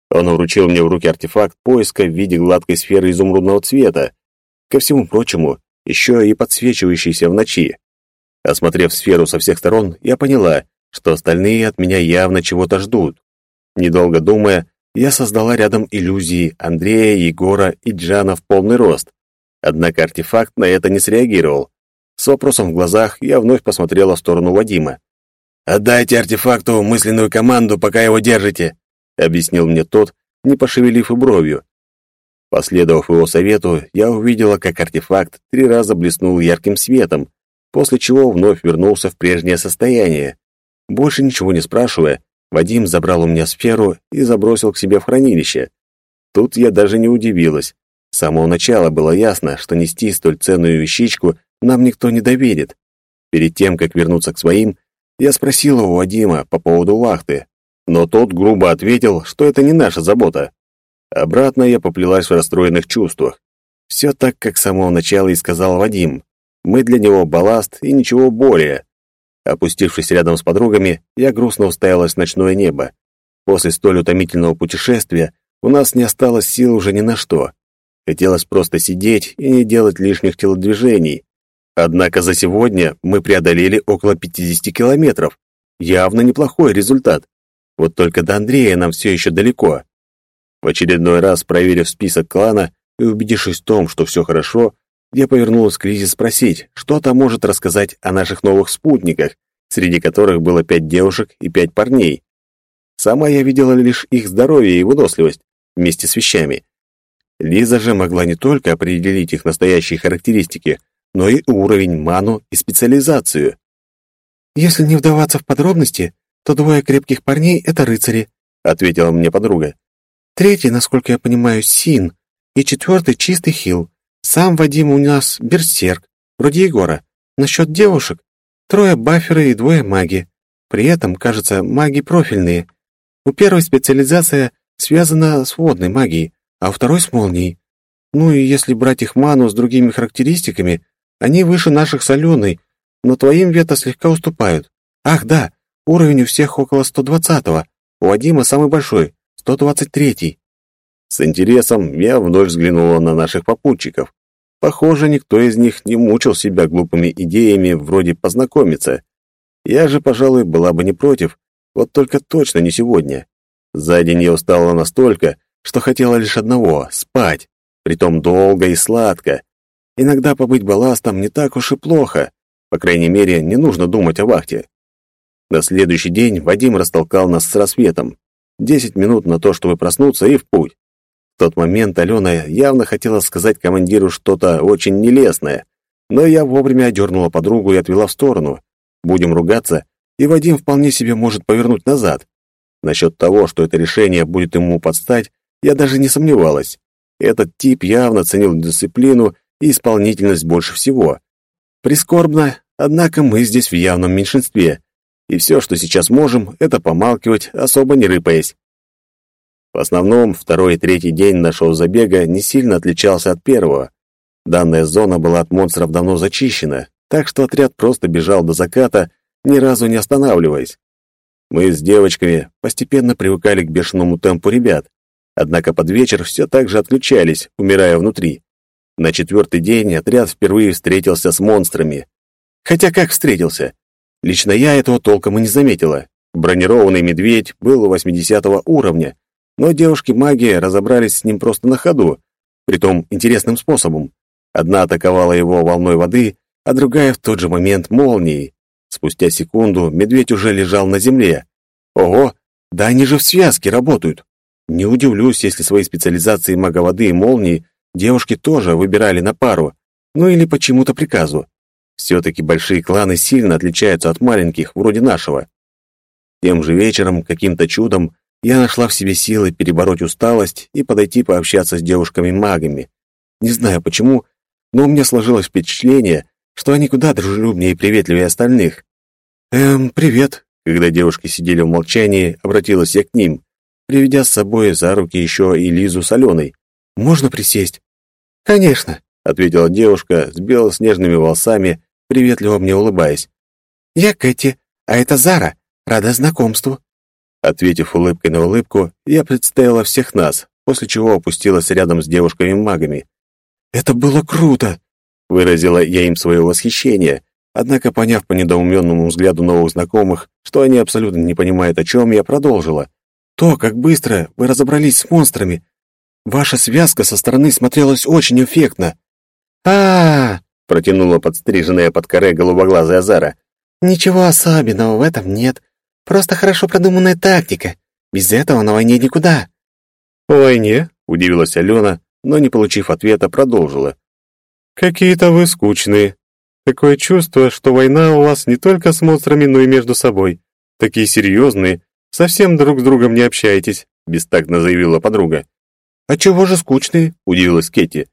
Он вручил мне в руки артефакт поиска в виде гладкой сферы изумрудного цвета, ко всему прочему, еще и подсвечивающейся в ночи. Осмотрев сферу со всех сторон, я поняла, что остальные от меня явно чего-то ждут. Недолго думая, я создала рядом иллюзии Андрея, Егора и Джана в полный рост. Однако артефакт на это не среагировал. С вопросом в глазах я вновь посмотрела в сторону Вадима. «Отдайте артефакту мысленную команду, пока его держите», — объяснил мне тот, не пошевелив и бровью. Последовав его совету, я увидела, как артефакт три раза блеснул ярким светом, после чего вновь вернулся в прежнее состояние. Больше ничего не спрашивая, Вадим забрал у меня сферу и забросил к себе в хранилище. Тут я даже не удивилась. Самого начала было ясно, что нести столь ценную вещичку нам никто не доверит. Перед тем, как вернуться к своим, я спросила у Вадима по поводу вахты, но тот грубо ответил, что это не наша забота. Обратно я поплелась в расстроенных чувствах. Все так, как с самого начала и сказал Вадим. Мы для него балласт и ничего более. Опустившись рядом с подругами, я грустно уставилась в ночное небо. После столь утомительного путешествия у нас не осталось сил уже ни на что. Хотелось просто сидеть и не делать лишних телодвижений. Однако за сегодня мы преодолели около 50 километров. Явно неплохой результат. Вот только до Андрея нам все еще далеко. В очередной раз, проверив список клана и убедившись в том, что все хорошо, я повернулась к Лизе спросить, что та может рассказать о наших новых спутниках, среди которых было пять девушек и пять парней. Сама я видела лишь их здоровье и выносливость вместе с вещами. Лиза же могла не только определить их настоящие характеристики, но и уровень, ману и специализацию. «Если не вдаваться в подробности, то двое крепких парней — это рыцари», — ответила мне подруга. «Третий, насколько я понимаю, Син, и четвертый — чистый хил. Сам Вадим у нас берсерк, вроде Егора. Насчет девушек — трое баферы и двое маги. При этом, кажется, маги профильные. У первой специализация связана с водной магией, а второй с молнией. Ну и если брать их ману с другими характеристиками, они выше наших соленой, но твоим вето слегка уступают. Ах, да, уровень у всех около 120-го, у Вадима самый большой, 123-й. С интересом я вновь взглянула на наших попутчиков. Похоже, никто из них не мучил себя глупыми идеями вроде познакомиться. Я же, пожалуй, была бы не против, вот только точно не сегодня. За день я устала настолько, что хотела лишь одного — спать, притом долго и сладко. Иногда побыть балластом не так уж и плохо, по крайней мере, не нужно думать о вахте. На следующий день Вадим растолкал нас с рассветом. Десять минут на то, чтобы проснуться, и в путь. В тот момент Алена явно хотела сказать командиру что-то очень нелестное, но я вовремя одернула подругу и отвела в сторону. Будем ругаться, и Вадим вполне себе может повернуть назад. Насчет того, что это решение будет ему подстать, я даже не сомневалась. Этот тип явно ценил дисциплину и исполнительность больше всего. Прискорбно, однако мы здесь в явном меньшинстве, и все, что сейчас можем, это помалкивать, особо не рыпаясь. В основном, второй и третий день нашего забега не сильно отличался от первого. Данная зона была от монстров давно зачищена, так что отряд просто бежал до заката, ни разу не останавливаясь. Мы с девочками постепенно привыкали к бешеному темпу ребят, однако под вечер все так же отключались, умирая внутри. На четвертый день отряд впервые встретился с монстрами. Хотя как встретился? Лично я этого толком и не заметила. Бронированный медведь был у 80 уровня, но девушки-маги разобрались с ним просто на ходу, притом интересным способом. Одна атаковала его волной воды, а другая в тот же момент молнией. Спустя секунду медведь уже лежал на земле. Ого, да они же в связке работают. Не удивлюсь, если свои специализации мага воды и молнии девушки тоже выбирали на пару, ну или по чему-то приказу. Все-таки большие кланы сильно отличаются от маленьких, вроде нашего. Тем же вечером, каким-то чудом, я нашла в себе силы перебороть усталость и подойти пообщаться с девушками-магами. Не знаю почему, но у меня сложилось впечатление, что они куда дружелюбнее и приветливее остальных. «Эм, привет», — когда девушки сидели в молчании, обратилась я к ним, приведя с собой за руки еще и Лизу с Аленой. «Можно присесть?» «Конечно», — ответила девушка с белоснежными волосами, приветливо мне улыбаясь. «Я Кэти, а это Зара. Рада знакомству». Ответив улыбкой на улыбку, я представила всех нас, после чего опустилась рядом с девушками-магами. «Это было круто!» Выразила я им свое восхищение, однако, поняв по недоуменному взгляду новых знакомых, что они абсолютно не понимают, о чем, я продолжила. «То, как быстро вы разобрались с монстрами. Ваша связка со стороны смотрелась очень эффектно». «А-а-а!» — протянула подстриженная под коре голубоглазая Азара. «Ничего особенного в этом нет. Просто хорошо продуманная тактика. Без этого на войне никуда». «По войне?» — удивилась Алена, но, не получив ответа, продолжила. Какие-то вы скучные. Такое чувство, что война у вас не только с монстрами, но и между собой. Такие серьезные, совсем друг с другом не общаетесь, бестактно заявила подруга. А чего же скучные? удивилась Кетти.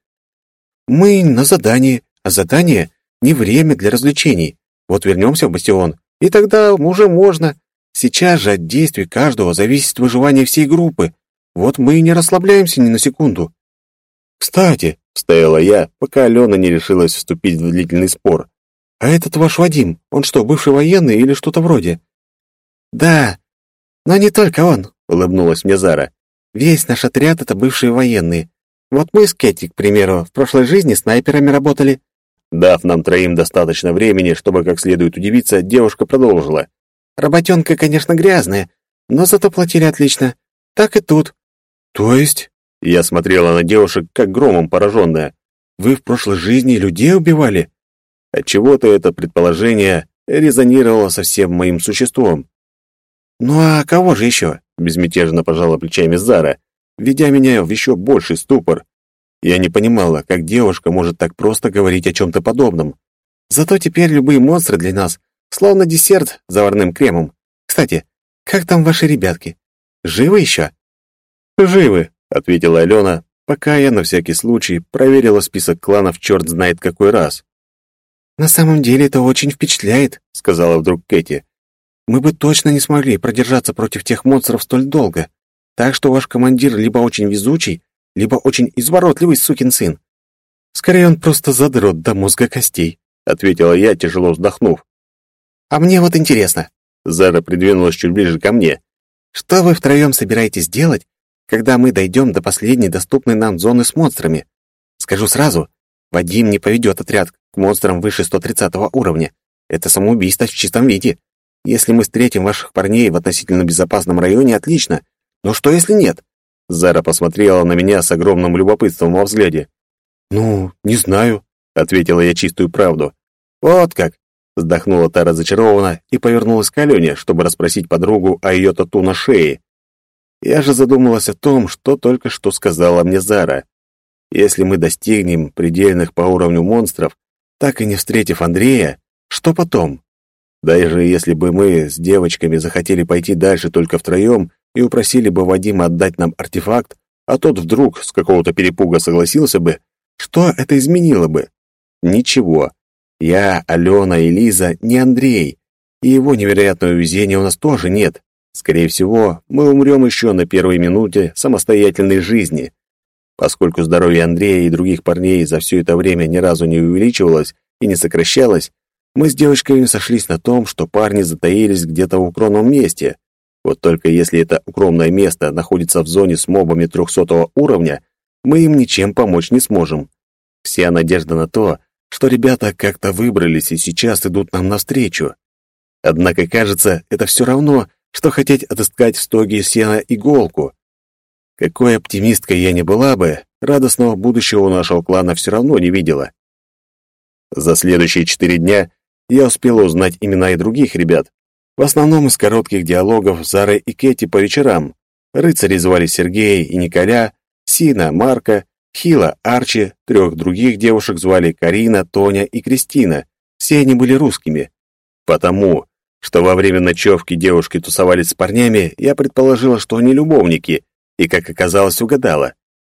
Мы на задании, а задание не время для развлечений. Вот вернемся в бастион, и тогда уже можно. Сейчас же от действий каждого зависит выживание всей группы. Вот мы и не расслабляемся ни на секунду. Кстати, вставила я, пока Алена не решилась вступить в длительный спор. «А этот ваш Вадим, он что, бывший военный или что-то вроде?» «Да, но не только он», — улыбнулась мне Зара. «Весь наш отряд — это бывшие военные. Вот мы с Кэти, к примеру, в прошлой жизни снайперами работали». Дав нам троим достаточно времени, чтобы как следует удивиться, девушка продолжила. «Работенка, конечно, грязная, но зато платили отлично. Так и тут». «То есть?» Я смотрела на девушек, как громом пораженная. «Вы в прошлой жизни людей убивали?» Отчего-то это предположение резонировало со всем моим существом. «Ну а кого же еще?» — безмятежно пожала плечами Зара, ведя меня в еще больший ступор. Я не понимала, как девушка может так просто говорить о чем-то подобном. Зато теперь любые монстры для нас словно десерт с заварным кремом. Кстати, как там ваши ребятки? Живы еще?» «Живы», — ответила Алена, пока я на всякий случай проверила список кланов черт знает какой раз. «На самом деле это очень впечатляет», — сказала вдруг Кэти. «Мы бы точно не смогли продержаться против тех монстров столь долго. Так что ваш командир либо очень везучий, либо очень изворотливый сукин сын. Скорее, он просто задрот до мозга костей», — ответила я, тяжело вздохнув. «А мне вот интересно». Зара придвинулась чуть ближе ко мне. «Что вы втроем собираетесь делать, когда мы дойдем до последней доступной нам зоны с монстрами? Скажу сразу, Вадим не поведет отряд к монстрам выше 130 уровня. Это самоубийство в чистом виде. Если мы встретим ваших парней в относительно безопасном районе, отлично. Но что, если нет?» Зара посмотрела на меня с огромным любопытством во взгляде. «Ну, не знаю», — ответила я чистую правду. «Вот как!» — вздохнула та разочарованно и повернулась к Алене, чтобы расспросить подругу о ее тату на шее. Я же задумалась о том, что только что сказала мне Зара. Если мы достигнем предельных по уровню монстров, так и не встретив Андрея, что потом? Даже если бы мы с девочками захотели пойти дальше только втроем и упросили бы Вадима отдать нам артефакт, а тот вдруг с какого-то перепуга согласился бы, что это изменило бы? Ничего. Я, Алена и Лиза не Андрей, и его невероятного везения у нас тоже нет. Скорее всего, мы умрем еще на первой минуте самостоятельной жизни. Поскольку здоровье Андрея и других парней за все это время ни разу не увеличивалось и не сокращалось, мы с девочками сошлись на том, что парни затаились где-то в укромном месте. Вот только если это укромное место находится в зоне с мобами трехсотого уровня, мы им ничем помочь не сможем. Вся надежда на то, что ребята как-то выбрались и сейчас идут нам навстречу. Однако, кажется, это все равно, что хотеть отыскать в стоге сена иголку. Какой оптимисткой я не была бы, радостного будущего у нашего клана все равно не видела. За следующие четыре дня я успела узнать имена и других ребят, в основном из коротких диалогов с Зарой и Кэти по вечерам. Рыцари звали Сергея и Николя, Сина, Марка, Хила, Арчи, трех других девушек звали Карина, Тоня и Кристина. Все они были русскими. Потому, что во время ночевки девушки тусовались с парнями, я предположила, что они любовники, и, как оказалось, угадала.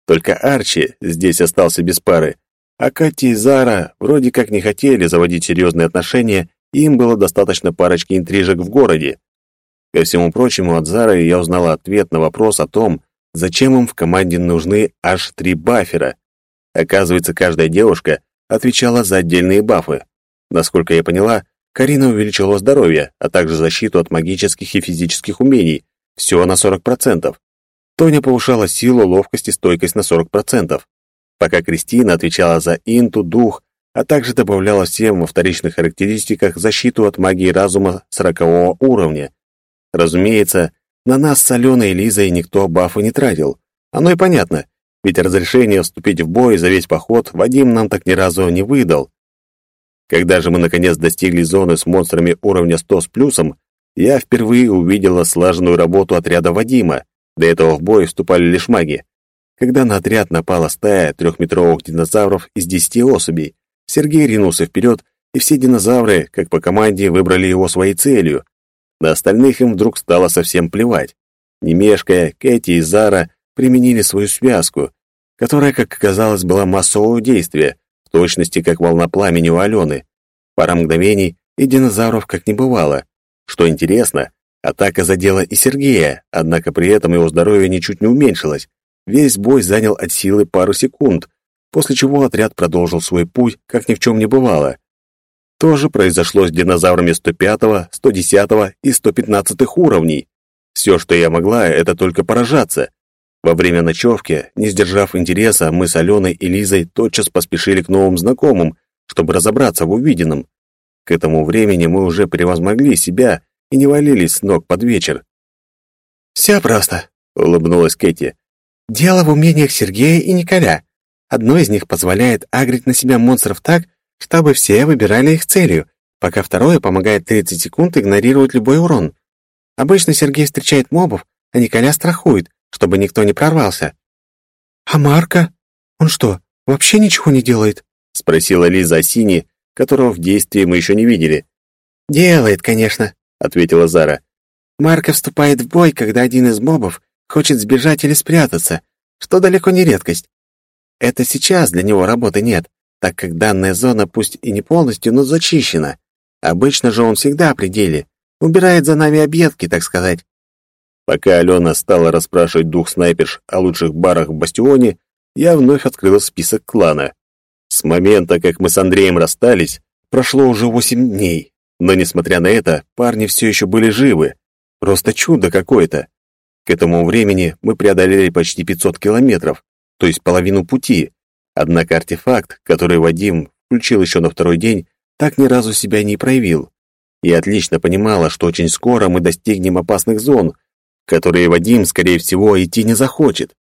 Только Арчи здесь остался без пары, а Катя и Зара вроде как не хотели заводить серьезные отношения, им было достаточно парочки интрижек в городе. Ко всему прочему, от Зары я узнала ответ на вопрос о том, зачем им в команде нужны аж три бафера. Оказывается, каждая девушка отвечала за отдельные бафы. Насколько я поняла, Карина увеличила здоровье, а также защиту от магических и физических умений, все на 40%. Тоня повышала силу, ловкость и стойкость на 40%, пока Кристина отвечала за инту, дух, а также добавляла всем во вторичных характеристиках защиту от магии разума 40 уровня. Разумеется, на нас с Аленой и Лизой никто бафы не тратил. Оно и понятно, ведь разрешение вступить в бой за весь поход Вадим нам так ни разу не выдал. Когда же мы наконец достигли зоны с монстрами уровня 100 с плюсом, я впервые увидела слаженную работу отряда Вадима. До этого в бой вступали лишь маги. Когда на отряд напала стая трехметровых динозавров из десяти особей, Сергей ринулся вперед, и все динозавры, как по команде, выбрали его своей целью. На остальных им вдруг стало совсем плевать. Немешкая, Кэти и Зара применили свою связку, которая, как оказалось, была массового действия, в точности как волна пламени у Алены. Пара мгновений, и динозавров как не бывало. Что интересно, Атака задела и Сергея, однако при этом его здоровье ничуть не уменьшилось. Весь бой занял от силы пару секунд, после чего отряд продолжил свой путь, как ни в чем не бывало. То же произошло с динозаврами 105, 110 и 115 уровней. Все, что я могла, это только поражаться. Во время ночевки, не сдержав интереса, мы с Аленой и Лизой тотчас поспешили к новым знакомым, чтобы разобраться в увиденном. К этому времени мы уже превозмогли себя и не валились с ног под вечер. «Все просто», — улыбнулась Кэти. «Дело в умениях Сергея и Николя. Одно из них позволяет агрить на себя монстров так, чтобы все выбирали их целью, пока второе помогает 30 секунд игнорировать любой урон. Обычно Сергей встречает мобов, а Николя страхует, чтобы никто не прорвался. «А Марка? Он что, вообще ничего не делает?» — спросила Лиза о Сине, которого в действии мы еще не видели. «Делает, конечно», — ответила Зара. «Марка вступает в бой, когда один из мобов хочет сбежать или спрятаться, что далеко не редкость. Это сейчас для него работы нет, так как данная зона пусть и не полностью, но зачищена. Обычно же он всегда при деле, убирает за нами объедки, так сказать. Пока Алена стала расспрашивать дух снайперш о лучших барах в Бастионе, я вновь открыл список клана. С момента, как мы с Андреем расстались, прошло уже восемь дней, но, несмотря на это, парни все еще были живы. Просто чудо какое-то. К этому времени мы преодолели почти 500 километров, то есть половину пути, Однако артефакт, который Вадим включил еще на второй день, так ни разу себя не проявил. Я отлично понимала, что очень скоро мы достигнем опасных зон, которые Вадим, скорее всего, идти не захочет.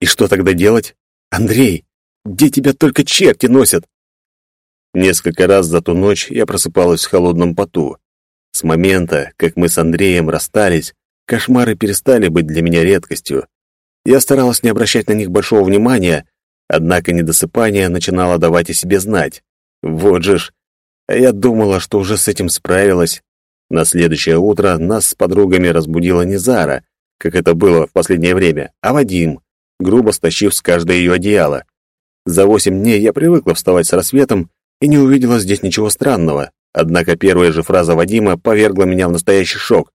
И что тогда делать? Андрей, где тебя только черти носят? Несколько раз за ту ночь я просыпалась в холодном поту. С момента, как мы с Андреем расстались, кошмары перестали быть для меня редкостью. Я старалась не обращать на них большого внимания, Однако недосыпание начинало давать о себе знать. Вот же ж. Я думала, что уже с этим справилась. На следующее утро нас с подругами разбудила не Зара, как это было в последнее время, а Вадим, грубо стащив с каждой ее одеяло. За восемь дней я привыкла вставать с рассветом и не увидела здесь ничего странного. Однако первая же фраза Вадима повергла меня в настоящий шок.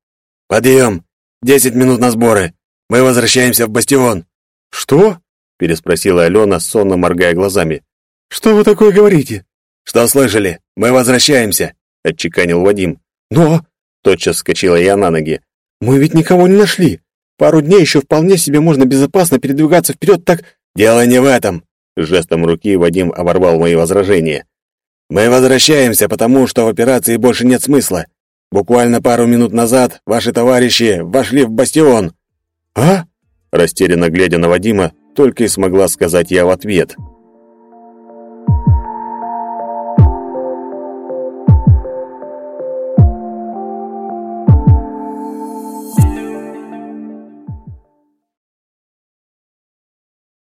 «Подъем! Десять минут на сборы! Мы возвращаемся в бастион!» «Что?» переспросила Алена, сонно моргая глазами. Что вы такое говорите? Что слышали? Мы возвращаемся, отчеканил Вадим. Но тотчас вскочила я на ноги. Мы ведь никого не нашли. Пару дней еще вполне себе можно безопасно передвигаться вперед, так дело не в этом. Жестом руки Вадим оборвал мои возражения. Мы возвращаемся, потому что в операции больше нет смысла. Буквально пару минут назад ваши товарищи вошли в бастион. А? Растерянно глядя на Вадима, только и смогла сказать я в ответ –